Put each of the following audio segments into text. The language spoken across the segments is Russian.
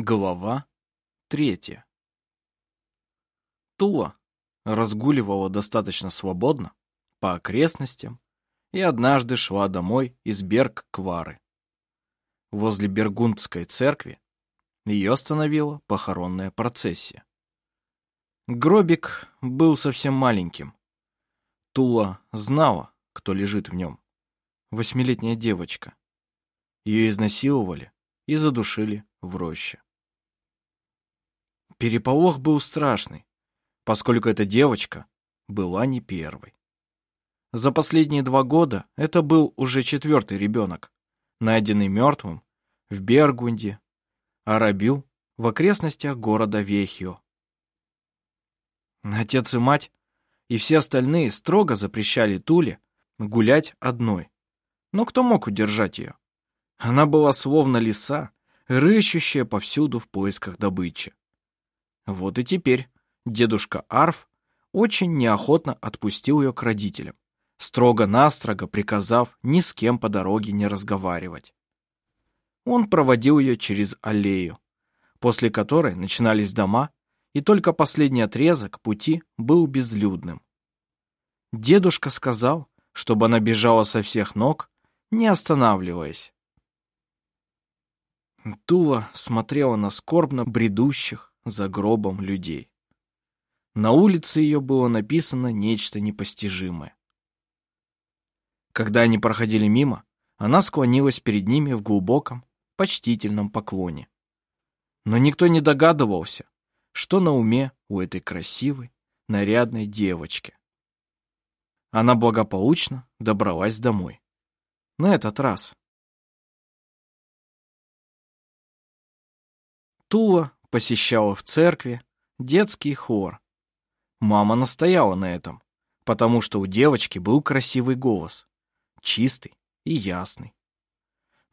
Глава третья. Тула разгуливала достаточно свободно по окрестностям и однажды шла домой из Берг-Квары. Возле Бергундской церкви ее остановила похоронная процессия. Гробик был совсем маленьким. Тула знала, кто лежит в нем. Восьмилетняя девочка. Ее изнасиловали и задушили в роще. Переполох был страшный, поскольку эта девочка была не первой. За последние два года это был уже четвертый ребенок, найденный мертвым в Бергунде, Арабю, в окрестностях города Вехио. Отец и мать и все остальные строго запрещали Туле гулять одной. Но кто мог удержать ее? Она была словно лиса, рыщущая повсюду в поисках добычи. Вот и теперь дедушка Арф очень неохотно отпустил ее к родителям, строго-настрого приказав ни с кем по дороге не разговаривать. Он проводил ее через аллею, после которой начинались дома, и только последний отрезок пути был безлюдным. Дедушка сказал, чтобы она бежала со всех ног, не останавливаясь. Тула смотрела на скорбно бредущих, за гробом людей. На улице ее было написано нечто непостижимое. Когда они проходили мимо, она склонилась перед ними в глубоком, почтительном поклоне. Но никто не догадывался, что на уме у этой красивой, нарядной девочки. Она благополучно добралась домой. На этот раз. Тула посещала в церкви детский хор. Мама настояла на этом, потому что у девочки был красивый голос, чистый и ясный.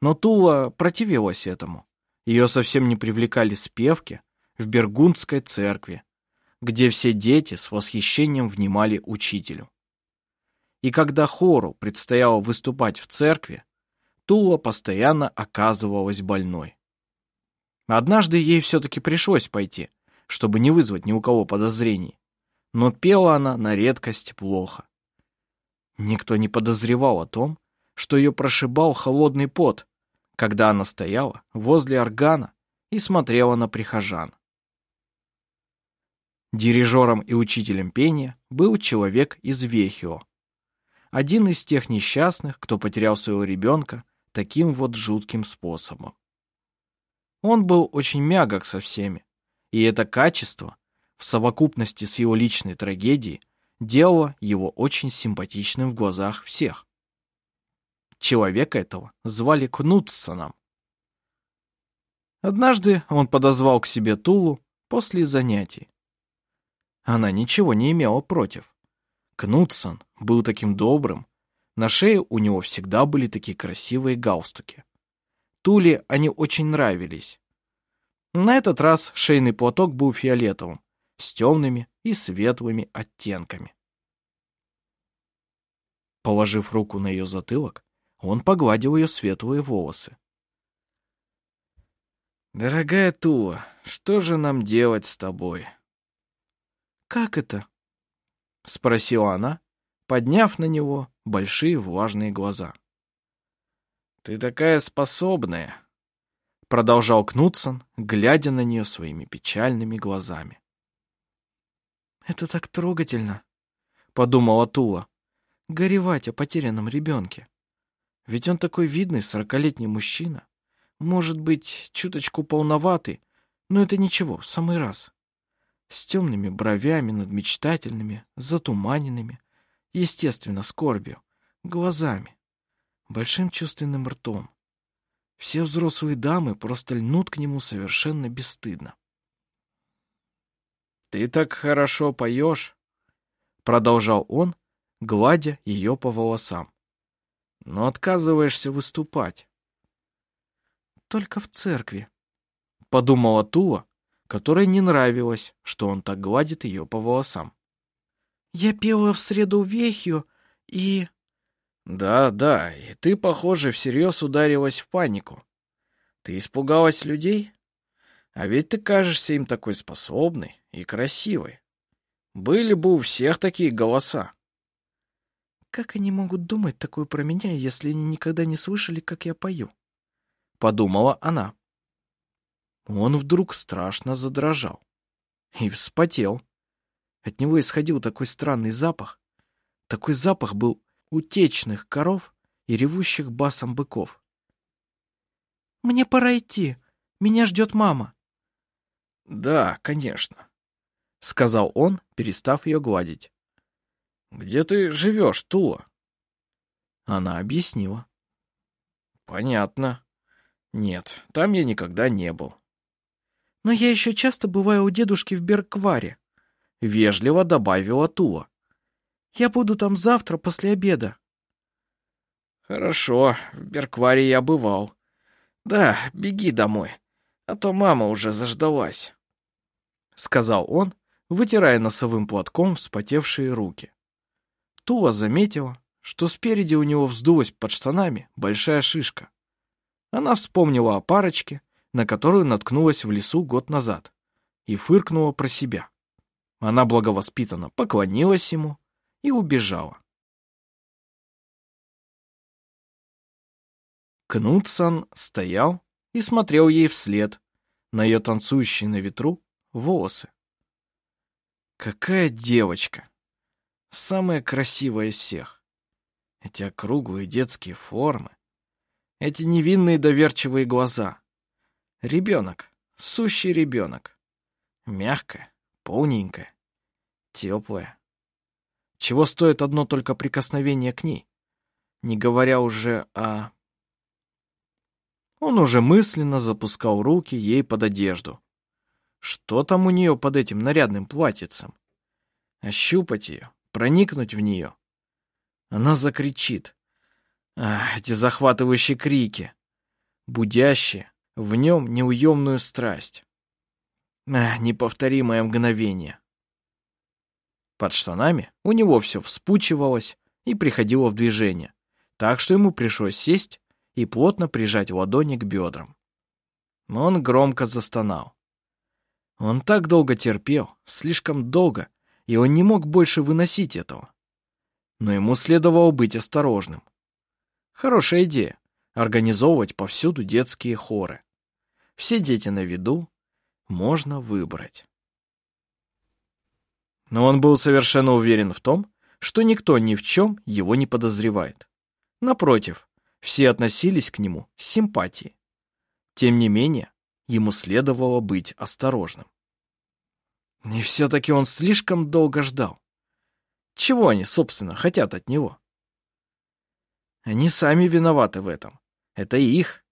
Но Тула противилась этому. Ее совсем не привлекали спевки в Бергундской церкви, где все дети с восхищением внимали учителю. И когда хору предстояло выступать в церкви, Тула постоянно оказывалась больной. Однажды ей все-таки пришлось пойти, чтобы не вызвать ни у кого подозрений. Но пела она на редкость плохо. Никто не подозревал о том, что ее прошибал холодный пот, когда она стояла возле органа и смотрела на прихожан. Дирижером и учителем пения был человек из Вехио. Один из тех несчастных, кто потерял своего ребенка таким вот жутким способом. Он был очень мягок со всеми, и это качество, в совокупности с его личной трагедией, делало его очень симпатичным в глазах всех. Человека этого звали Кнутсоном. Однажды он подозвал к себе Тулу после занятий. Она ничего не имела против. Кнутсон был таким добрым, на шее у него всегда были такие красивые галстуки. Туле они очень нравились. На этот раз шейный платок был фиолетовым, с темными и светлыми оттенками. Положив руку на ее затылок, он погладил ее светлые волосы. «Дорогая Тула, что же нам делать с тобой?» «Как это?» — спросила она, подняв на него большие влажные глаза. Ты такая способная, продолжал Кнутсон, глядя на нее своими печальными глазами. Это так трогательно, подумала Тула. Горевать о потерянном ребенке. Ведь он такой видный сорокалетний мужчина. Может быть, чуточку полноватый, но это ничего, в самый раз. С темными бровями над мечтательными, затуманенными, естественно, скорбью, глазами большим чувственным ртом. Все взрослые дамы просто льнут к нему совершенно бесстыдно. «Ты так хорошо поешь», — продолжал он, гладя ее по волосам. «Но отказываешься выступать». «Только в церкви», — подумала Тула, которой не нравилось, что он так гладит ее по волосам. «Я пела в среду вехью и...» Да, да, и ты, похоже, всерьез ударилась в панику. Ты испугалась людей? А ведь ты кажешься им такой способной и красивой. Были бы у всех такие голоса. Как они могут думать такое про меня, если они никогда не слышали, как я пою? Подумала она. Он вдруг страшно задрожал и вспотел. От него исходил такой странный запах. Такой запах был утечных коров и ревущих басом быков. «Мне пора идти. Меня ждет мама». «Да, конечно», — сказал он, перестав ее гладить. «Где ты живешь, Тула?» Она объяснила. «Понятно. Нет, там я никогда не был». «Но я еще часто бываю у дедушки в Беркваре», — вежливо добавила Тула. «Я буду там завтра после обеда». «Хорошо, в Беркваре я бывал. Да, беги домой, а то мама уже заждалась», — сказал он, вытирая носовым платком вспотевшие руки. Тула заметила, что спереди у него вздулась под штанами большая шишка. Она вспомнила о парочке, на которую наткнулась в лесу год назад, и фыркнула про себя. Она благовоспитанно поклонилась ему и убежала. Кнутсон стоял и смотрел ей вслед на ее танцующие на ветру волосы. Какая девочка! Самая красивая из всех. Эти округлые детские формы, эти невинные доверчивые глаза. Ребенок, сущий ребенок. Мягкая, полненькая, теплая. Чего стоит одно только прикосновение к ней, не говоря уже о он уже мысленно запускал руки ей под одежду. Что там у нее под этим нарядным платьицем? Ощупать ее, проникнуть в нее. Она закричит. Ах, эти захватывающие крики, будящие в нем неуемную страсть. Ах, неповторимое мгновение. Под штанами у него все вспучивалось и приходило в движение, так что ему пришлось сесть и плотно прижать ладони к бедрам. Он громко застонал. Он так долго терпел, слишком долго, и он не мог больше выносить этого. Но ему следовало быть осторожным. Хорошая идея — организовывать повсюду детские хоры. Все дети на виду, можно выбрать. Но он был совершенно уверен в том, что никто ни в чем его не подозревает. Напротив, все относились к нему с симпатией. Тем не менее, ему следовало быть осторожным. И все-таки он слишком долго ждал. Чего они, собственно, хотят от него? Они сами виноваты в этом. Это их,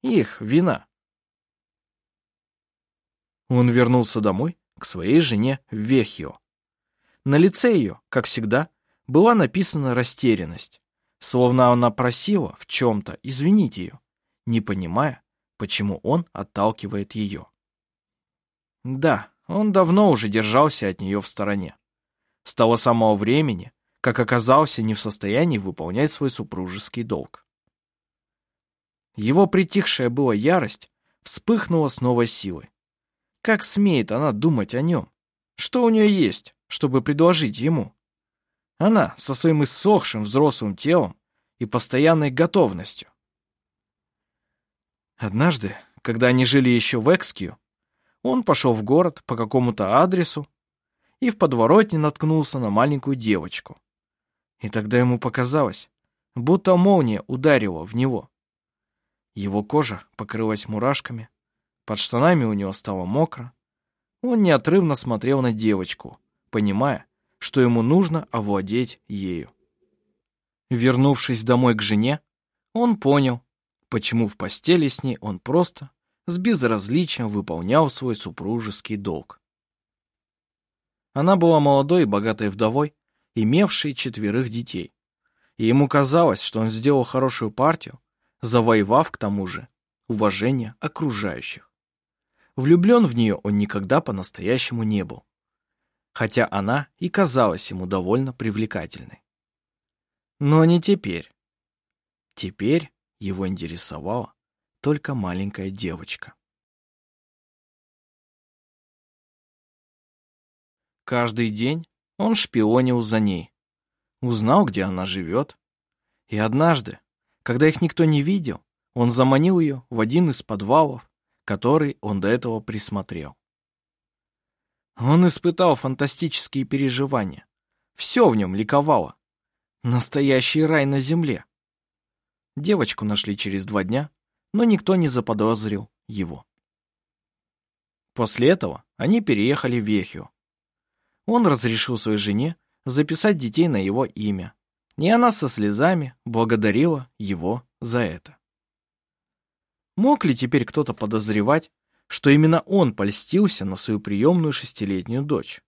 их вина. Он вернулся домой к своей жене Вехио. На лице ее, как всегда, была написана растерянность словно она просила в чем-то извинить ее, не понимая, почему он отталкивает ее. Да, он давно уже держался от нее в стороне. С того самого времени, как оказался не в состоянии выполнять свой супружеский долг. Его притихшая была ярость вспыхнула с новой силой. Как смеет она думать о нем? Что у нее есть, чтобы предложить ему? Она со своим иссохшим взрослым телом и постоянной готовностью. Однажды, когда они жили еще в Экскью, он пошел в город по какому-то адресу и в подворотне наткнулся на маленькую девочку. И тогда ему показалось, будто молния ударила в него. Его кожа покрылась мурашками, под штанами у него стало мокро. Он неотрывно смотрел на девочку, понимая, что ему нужно овладеть ею. Вернувшись домой к жене, он понял, почему в постели с ней он просто с безразличием выполнял свой супружеский долг. Она была молодой и богатой вдовой, имевшей четверых детей, и ему казалось, что он сделал хорошую партию, завоевав к тому же уважение окружающих. Влюблен в нее он никогда по-настоящему не был хотя она и казалась ему довольно привлекательной. Но не теперь. Теперь его интересовала только маленькая девочка. Каждый день он шпионил за ней, узнал, где она живет. И однажды, когда их никто не видел, он заманил ее в один из подвалов, который он до этого присмотрел. Он испытал фантастические переживания. Все в нем ликовало. Настоящий рай на земле. Девочку нашли через два дня, но никто не заподозрил его. После этого они переехали в Вехио. Он разрешил своей жене записать детей на его имя, и она со слезами благодарила его за это. Мог ли теперь кто-то подозревать, что именно он польстился на свою приемную шестилетнюю дочь?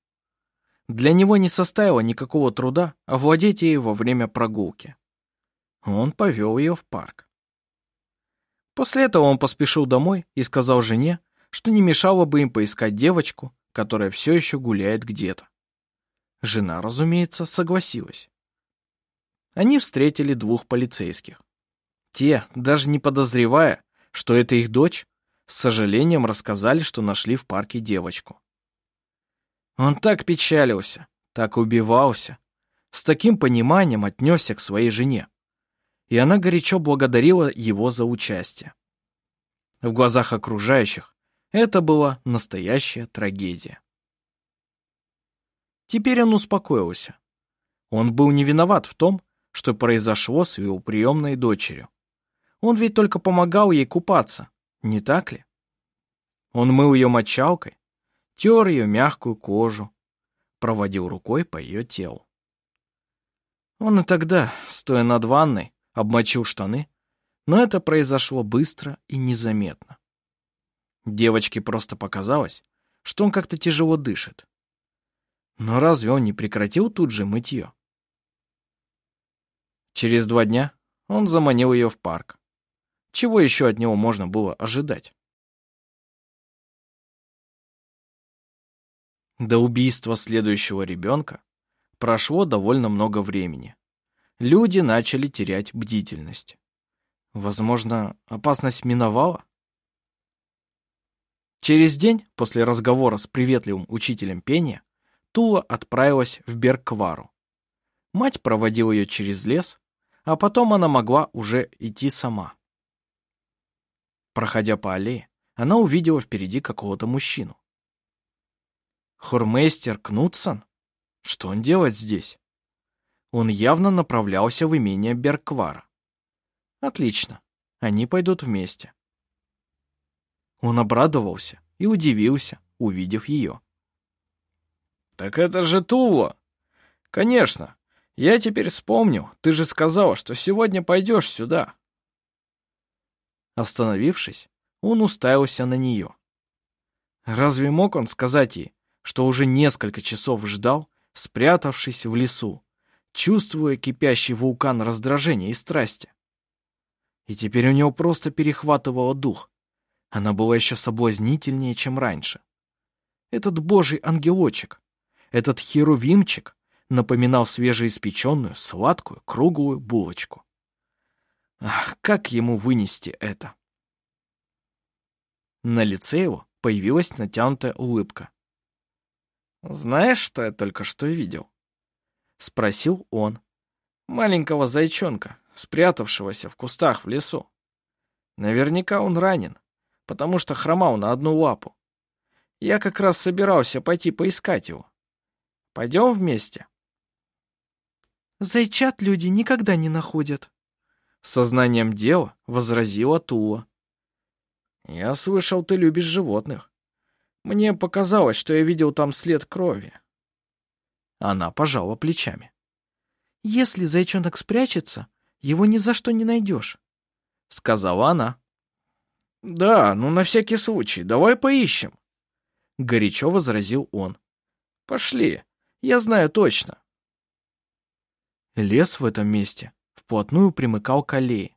Для него не составило никакого труда овладеть ей во время прогулки. Он повел ее в парк. После этого он поспешил домой и сказал жене, что не мешало бы им поискать девочку, которая все еще гуляет где-то. Жена, разумеется, согласилась. Они встретили двух полицейских. Те, даже не подозревая, что это их дочь, с сожалением рассказали, что нашли в парке девочку. Он так печалился, так убивался, с таким пониманием отнесся к своей жене. И она горячо благодарила его за участие. В глазах окружающих это была настоящая трагедия. Теперь он успокоился. Он был не виноват в том, что произошло с его приемной дочерью. Он ведь только помогал ей купаться, не так ли? Он мыл ее мочалкой, тер ее мягкую кожу, проводил рукой по ее телу. Он и тогда, стоя над ванной, обмочил штаны, но это произошло быстро и незаметно. Девочке просто показалось, что он как-то тяжело дышит. Но разве он не прекратил тут же мытье? Через два дня он заманил ее в парк. Чего еще от него можно было ожидать? До убийства следующего ребенка прошло довольно много времени. Люди начали терять бдительность. Возможно, опасность миновала? Через день после разговора с приветливым учителем пения Тула отправилась в Берквару. Мать проводила ее через лес, а потом она могла уже идти сама. Проходя по аллее, она увидела впереди какого-то мужчину. Хурмейстер Кнутсон? Что он делает здесь? Он явно направлялся в имение Берквара. Отлично, они пойдут вместе. Он обрадовался и удивился, увидев ее. «Так это же Тула!» «Конечно, я теперь вспомнил, ты же сказала, что сегодня пойдешь сюда». Остановившись, он уставился на нее. Разве мог он сказать ей, что уже несколько часов ждал, спрятавшись в лесу, чувствуя кипящий вулкан раздражения и страсти? И теперь у него просто перехватывало дух. Она была еще соблазнительнее, чем раньше. Этот божий ангелочек, этот херувимчик напоминал свежеиспеченную, сладкую, круглую булочку. Ах, как ему вынести это? На лице его появилась натянутая улыбка. «Знаешь, что я только что видел?» Спросил он. Маленького зайчонка, спрятавшегося в кустах в лесу. Наверняка он ранен, потому что хромал на одну лапу. Я как раз собирался пойти поискать его. Пойдем вместе?» «Зайчат люди никогда не находят», Сознанием дела возразила Тула. «Я слышал, ты любишь животных. Мне показалось, что я видел там след крови». Она пожала плечами. «Если зайчонок спрячется, его ни за что не найдешь», — сказала она. «Да, ну на всякий случай, давай поищем», — горячо возразил он. «Пошли, я знаю точно». Лес в этом месте вплотную примыкал к аллее,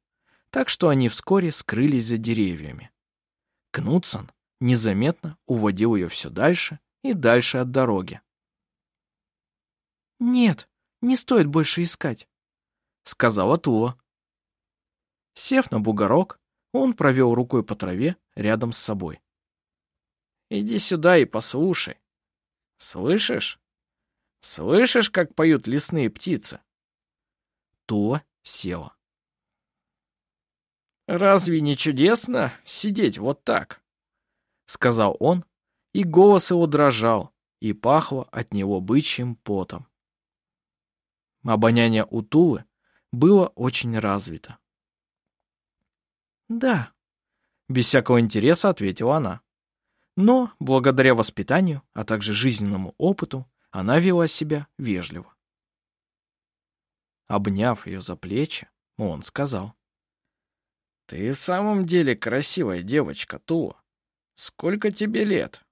так что они вскоре скрылись за деревьями. Кнутсон незаметно уводил ее все дальше и дальше от дороги. «Нет, не стоит больше искать», — сказала Тула. Сев на бугорок, он провел рукой по траве рядом с собой. «Иди сюда и послушай. Слышишь?» Слышишь, как поют лесные птицы?» Тула села. «Разве не чудесно сидеть вот так?» — сказал он, и голос его дрожал, и пахло от него бычьим потом. Обоняние у Тулы было очень развито. «Да», — без всякого интереса ответила она. Но, благодаря воспитанию, а также жизненному опыту, она вела себя вежливо. Обняв ее за плечи, он сказал. «Ты в самом деле красивая девочка, Тула. Сколько тебе лет?»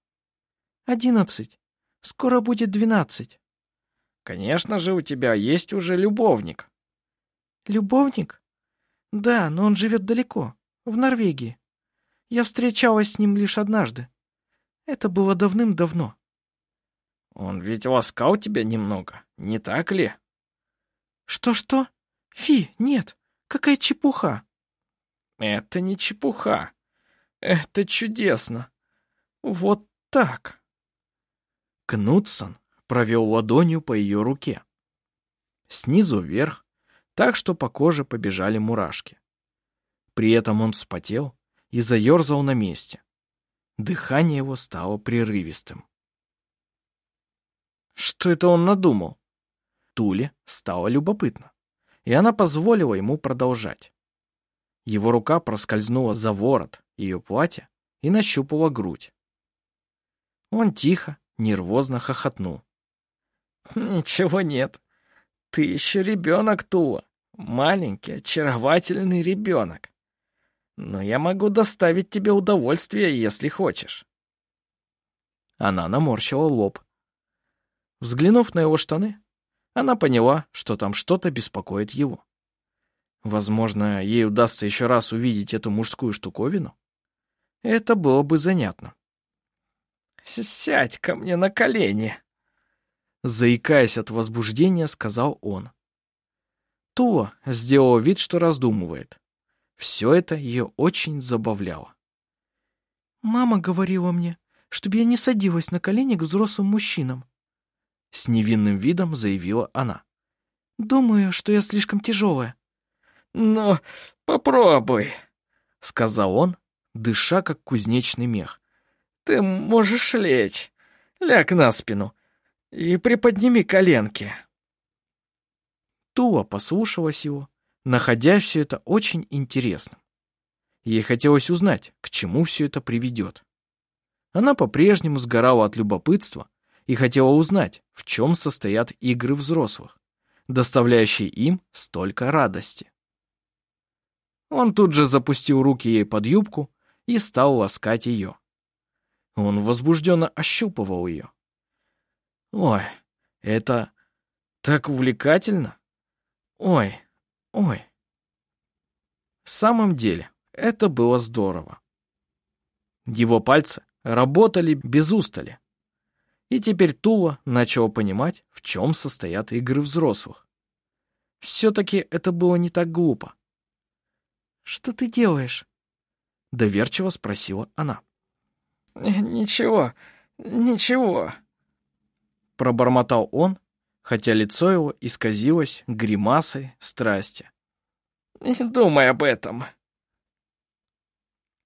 «Одиннадцать. Скоро будет двенадцать». «Конечно же, у тебя есть уже любовник». «Любовник? Да, но он живет далеко, в Норвегии. Я встречалась с ним лишь однажды. Это было давным-давно». «Он ведь ласкал тебя немного, не так ли?» «Что-что? Фи, нет, какая чепуха!» Это не чепуха. Это чудесно. Вот так. Кнутсон провел ладонью по ее руке. Снизу вверх, так что по коже побежали мурашки. При этом он вспотел и заерзал на месте. Дыхание его стало прерывистым. Что это он надумал? Туле стало любопытно, и она позволила ему продолжать. Его рука проскользнула за ворот ее платья и нащупала грудь. Он тихо, нервозно хохотнул. «Ничего нет. Ты еще ребенок, Тула. Маленький, очаровательный ребенок. Но я могу доставить тебе удовольствие, если хочешь». Она наморщила лоб. Взглянув на его штаны, она поняла, что там что-то беспокоит его. Возможно, ей удастся еще раз увидеть эту мужскую штуковину. Это было бы занятно. «Сядь ко мне на колени!» Заикаясь от возбуждения, сказал он. Тула сделала вид, что раздумывает. Все это ее очень забавляло. «Мама говорила мне, чтобы я не садилась на колени к взрослым мужчинам», с невинным видом заявила она. «Думаю, что я слишком тяжелая. «Ну, попробуй», — сказал он, дыша как кузнечный мех. «Ты можешь лечь. Ляг на спину и приподними коленки». Тула послушалась его, находя все это очень интересным. Ей хотелось узнать, к чему все это приведет. Она по-прежнему сгорала от любопытства и хотела узнать, в чем состоят игры взрослых, доставляющие им столько радости. Он тут же запустил руки ей под юбку и стал ласкать ее. Он возбужденно ощупывал ее. Ой, это так увлекательно. Ой, ой. В самом деле, это было здорово. Его пальцы работали без устали. И теперь Тула начала понимать, в чем состоят игры взрослых. Все-таки это было не так глупо. «Что ты делаешь?» — доверчиво спросила она. «Ничего, ничего», — пробормотал он, хотя лицо его исказилось гримасой страсти. «Не думай об этом».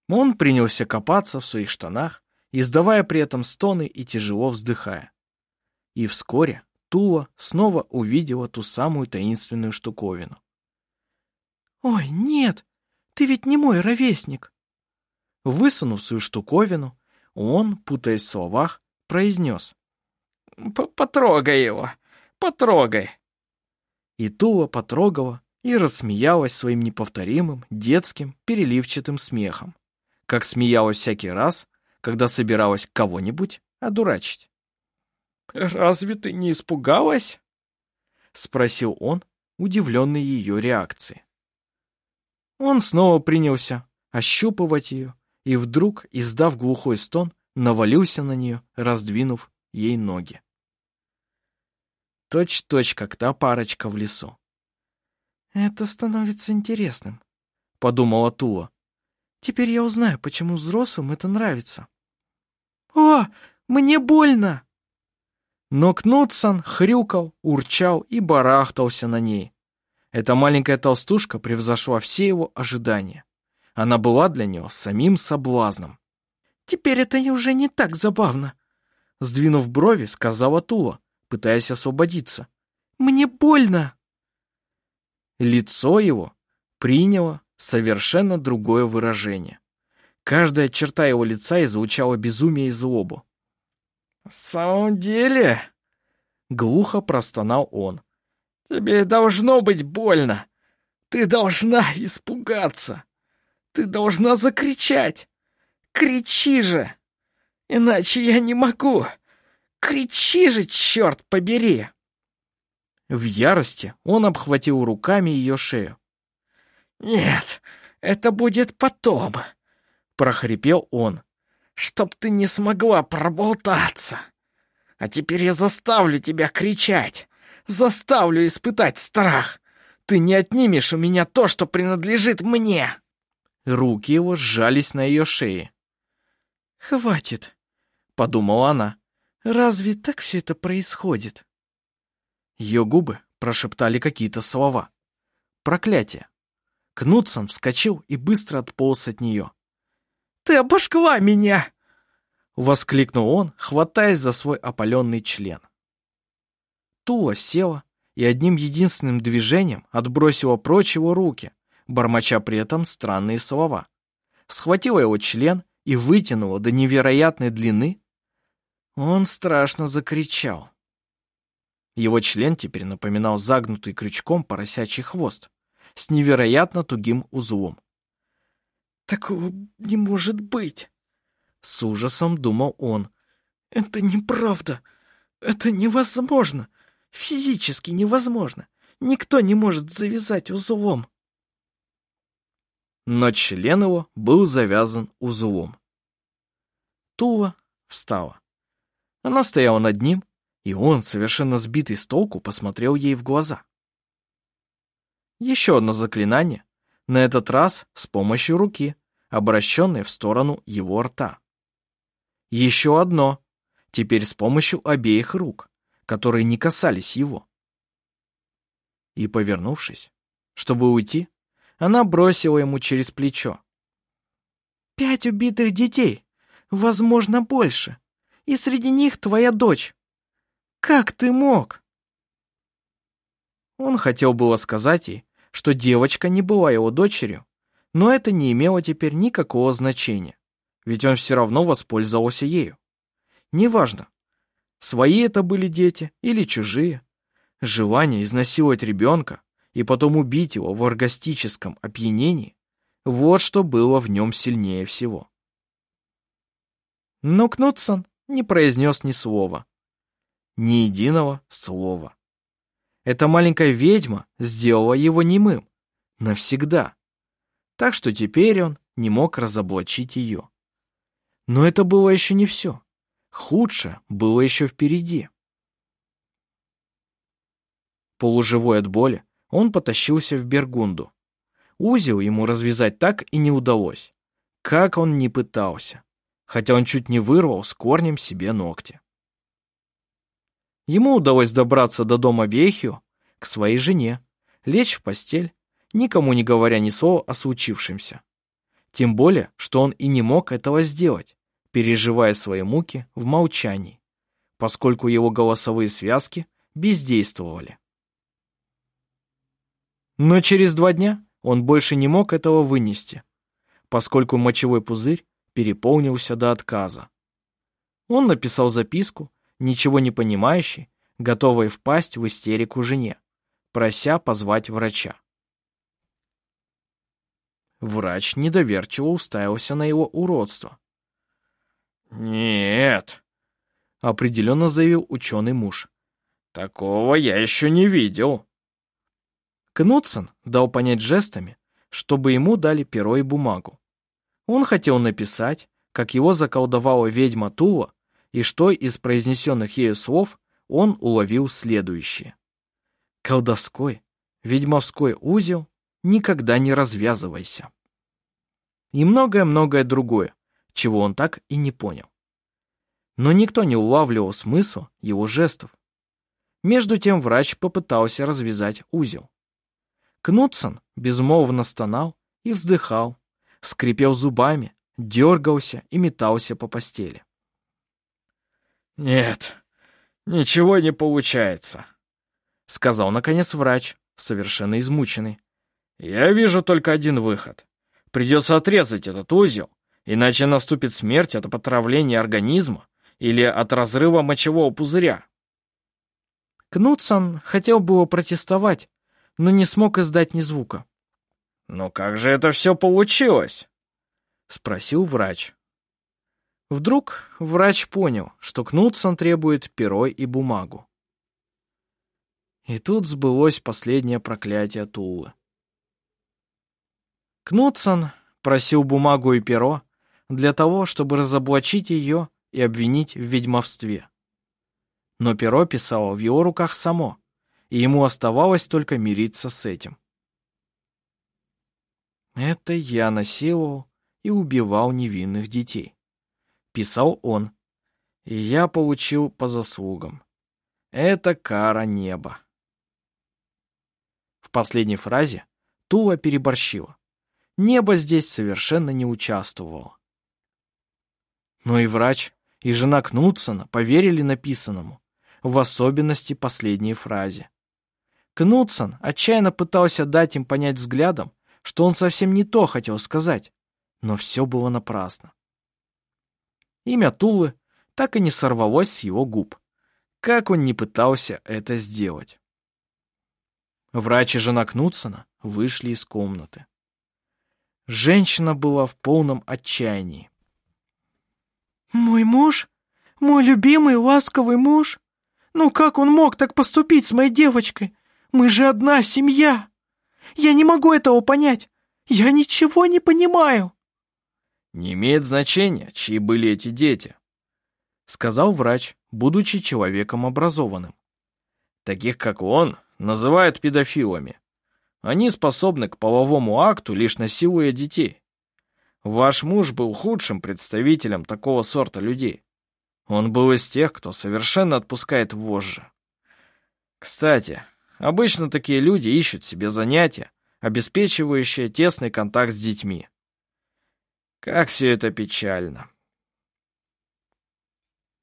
Он принялся копаться в своих штанах, издавая при этом стоны и тяжело вздыхая. И вскоре Тула снова увидела ту самую таинственную штуковину. «Ой, нет, ты ведь не мой ровесник. Высунув свою штуковину, он, путаясь в словах, произнес. «Потрогай его, потрогай». И Тула потрогала и рассмеялась своим неповторимым детским переливчатым смехом, как смеялась всякий раз, когда собиралась кого-нибудь одурачить. «Разве ты не испугалась?» — спросил он, удивленный ее реакцией. Он снова принялся ощупывать ее, и вдруг, издав глухой стон, навалился на нее, раздвинув ей ноги. Точь-точь, как та парочка в лесу. «Это становится интересным», — подумала Тула. «Теперь я узнаю, почему взрослым это нравится». «О, мне больно!» Но Кнутсон хрюкал, урчал и барахтался на ней. Эта маленькая толстушка превзошла все его ожидания. Она была для него самим соблазном. «Теперь это уже не так забавно», — сдвинув брови, сказала Тула, пытаясь освободиться. «Мне больно!» Лицо его приняло совершенно другое выражение. Каждая черта его лица излучала безумие и злобу. «В самом деле...» — глухо простонал он. «Тебе должно быть больно. Ты должна испугаться. Ты должна закричать. Кричи же! Иначе я не могу. Кричи же, черт побери!» В ярости он обхватил руками ее шею. «Нет, это будет потом», — прохрипел он, «чтоб ты не смогла проболтаться. А теперь я заставлю тебя кричать, заставлю испытать страх. Ты не отнимешь у меня то, что принадлежит мне». Руки его сжались на ее шее. «Хватит», — подумала она. «Разве так все это происходит?» Ее губы прошептали какие-то слова. Проклятие. Кнутсон вскочил и быстро отполз от нее. «Ты обожгла меня!» Воскликнул он, хватаясь за свой опаленный член. Тула села и одним единственным движением отбросила прочь его руки, бормоча при этом странные слова. Схватила его член и вытянула до невероятной длины. Он страшно закричал. Его член теперь напоминал загнутый крючком поросячий хвост с невероятно тугим узлом. «Такого не может быть!» С ужасом думал он. «Это неправда! Это невозможно! Физически невозможно! Никто не может завязать узлом!» Но член его был завязан узлом. Тула встала. Она стояла над ним, и он, совершенно сбитый с толку, посмотрел ей в глаза. Еще одно заклинание, на этот раз с помощью руки, обращенной в сторону его рта. Еще одно, теперь с помощью обеих рук, которые не касались его. И, повернувшись, чтобы уйти, она бросила ему через плечо. «Пять убитых детей, возможно, больше, и среди них твоя дочь. Как ты мог?» Он хотел было сказать ей, что девочка не была его дочерью, но это не имело теперь никакого значения, ведь он все равно воспользовался ею. Неважно, свои это были дети или чужие. Желание изнасиловать ребенка и потом убить его в оргастическом опьянении – вот что было в нем сильнее всего. Но Кнутсон не произнес ни слова ни единого слова. Эта маленькая ведьма сделала его немым. Навсегда. Так что теперь он не мог разоблачить ее. Но это было еще не все. Худшее было еще впереди. Полуживой от боли, он потащился в Бергунду. Узел ему развязать так и не удалось. Как он не пытался. Хотя он чуть не вырвал с корнем себе ногти. Ему удалось добраться до дома Вехио, к своей жене, лечь в постель, никому не говоря ни слова о случившемся. Тем более, что он и не мог этого сделать, переживая свои муки в молчании, поскольку его голосовые связки бездействовали. Но через два дня он больше не мог этого вынести, поскольку мочевой пузырь переполнился до отказа. Он написал записку ничего не понимающий, готовый впасть в истерику жене, прося позвать врача. Врач недоверчиво уставился на его уродство. «Нет», — определенно заявил ученый муж. «Такого я еще не видел». Кнутсон дал понять жестами, чтобы ему дали перо и бумагу. Он хотел написать, как его заколдовала ведьма Тула и что из произнесенных ею слов он уловил следующее. Колдовской, ведьмовской узел никогда не развязывайся. И многое-многое другое, чего он так и не понял. Но никто не улавливал смысл его жестов. Между тем врач попытался развязать узел. Кнутсон безмолвно стонал и вздыхал, скрипел зубами, дергался и метался по постели. «Нет, ничего не получается», — сказал, наконец, врач, совершенно измученный. «Я вижу только один выход. Придется отрезать этот узел, иначе наступит смерть от отравления организма или от разрыва мочевого пузыря». Кнутсон хотел было протестовать, но не смог издать ни звука. «Но как же это все получилось?» — спросил врач. Вдруг врач понял, что Кнутсон требует перо и бумагу. И тут сбылось последнее проклятие Тулы. Кнутсон просил бумагу и перо для того, чтобы разоблачить ее и обвинить в ведьмовстве. Но перо писало в его руках само, и ему оставалось только мириться с этим. «Это я насиловал и убивал невинных детей», — писал он, — «и я получил по заслугам. Это кара неба». В последней фразе Тула переборщила. Небо здесь совершенно не участвовало. Но и врач, и жена Кнутсона поверили написанному, в особенности последней фразе. Кнутсон отчаянно пытался дать им понять взглядом, что он совсем не то хотел сказать, но все было напрасно. Имя Тулы так и не сорвалось с его губ, как он не пытался это сделать. Врач и жена Кнутсона вышли из комнаты. Женщина была в полном отчаянии. «Мой муж? Мой любимый ласковый муж? Ну как он мог так поступить с моей девочкой? Мы же одна семья! Я не могу этого понять! Я ничего не понимаю!» «Не имеет значения, чьи были эти дети», — сказал врач, будучи человеком образованным. «Таких, как он, называют педофилами. Они способны к половому акту, лишь насилуя детей. Ваш муж был худшим представителем такого сорта людей. Он был из тех, кто совершенно отпускает вожжи. Кстати, обычно такие люди ищут себе занятия, обеспечивающие тесный контакт с детьми. Как все это печально.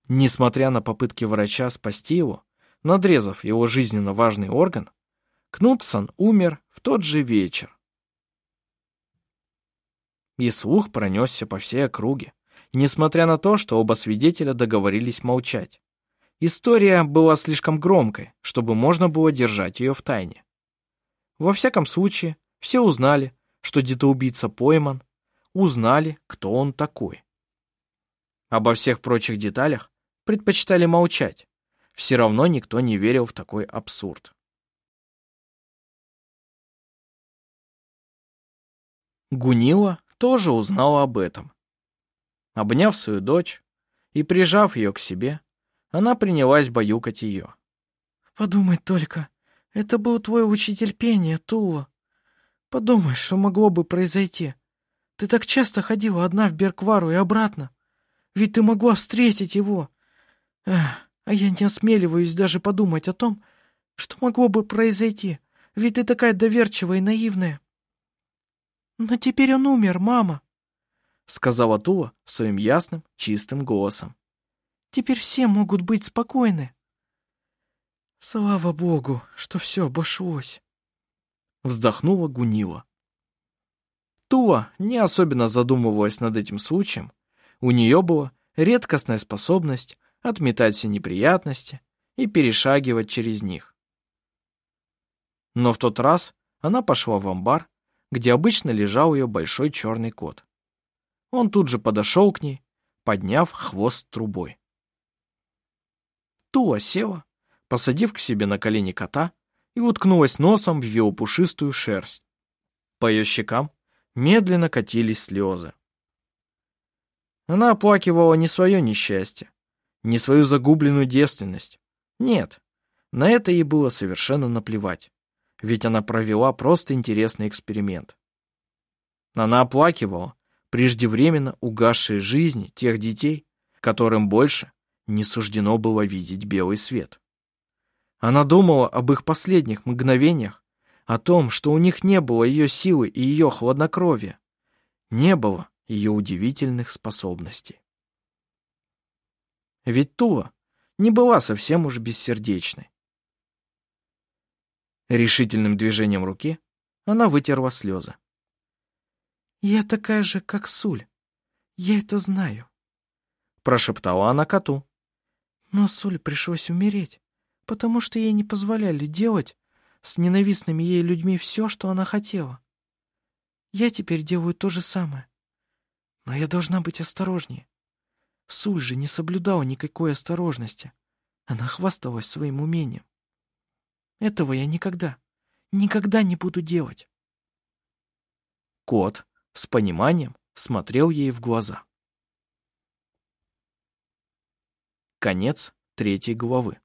Несмотря на попытки врача спасти его, надрезав его жизненно важный орган, Кнутсон умер в тот же вечер. И слух пронесся по всей округе, несмотря на то, что оба свидетеля договорились молчать. История была слишком громкой, чтобы можно было держать ее в тайне. Во всяком случае, все узнали, что детоубийца пойман, узнали, кто он такой. Обо всех прочих деталях предпочитали молчать, все равно никто не верил в такой абсурд. Гунила тоже узнала об этом. Обняв свою дочь и прижав ее к себе, она принялась баюкать ее. «Подумай только, это был твой учитель пения, Тула. Подумай, что могло бы произойти. Ты так часто ходила одна в Берквару и обратно. Ведь ты могла встретить его. Эх, а я не осмеливаюсь даже подумать о том, что могло бы произойти. Ведь ты такая доверчивая и наивная. «Но теперь он умер, мама», — сказала Тула своим ясным, чистым голосом. «Теперь все могут быть спокойны». «Слава богу, что все обошлось», — вздохнула Гунила. Тула не особенно задумывалась над этим случаем. У нее была редкостная способность отметать все неприятности и перешагивать через них. Но в тот раз она пошла в амбар где обычно лежал ее большой черный кот. Он тут же подошел к ней, подняв хвост трубой. Тула села, посадив к себе на колени кота и уткнулась носом в его пушистую шерсть. По ее щекам медленно катились слезы. Она оплакивала не свое несчастье, не свою загубленную девственность. Нет, на это ей было совершенно наплевать ведь она провела просто интересный эксперимент. Она оплакивала преждевременно угасшие жизни тех детей, которым больше не суждено было видеть белый свет. Она думала об их последних мгновениях, о том, что у них не было ее силы и ее хладнокровия, не было ее удивительных способностей. Ведь Тула не была совсем уж бессердечной. Решительным движением руки она вытерла слезы. «Я такая же, как Суль. Я это знаю», — прошептала она коту. «Но Суль пришлось умереть, потому что ей не позволяли делать с ненавистными ей людьми все, что она хотела. Я теперь делаю то же самое. Но я должна быть осторожнее. Суль же не соблюдала никакой осторожности. Она хвасталась своим умением. Этого я никогда, никогда не буду делать. Кот с пониманием смотрел ей в глаза. Конец третьей главы.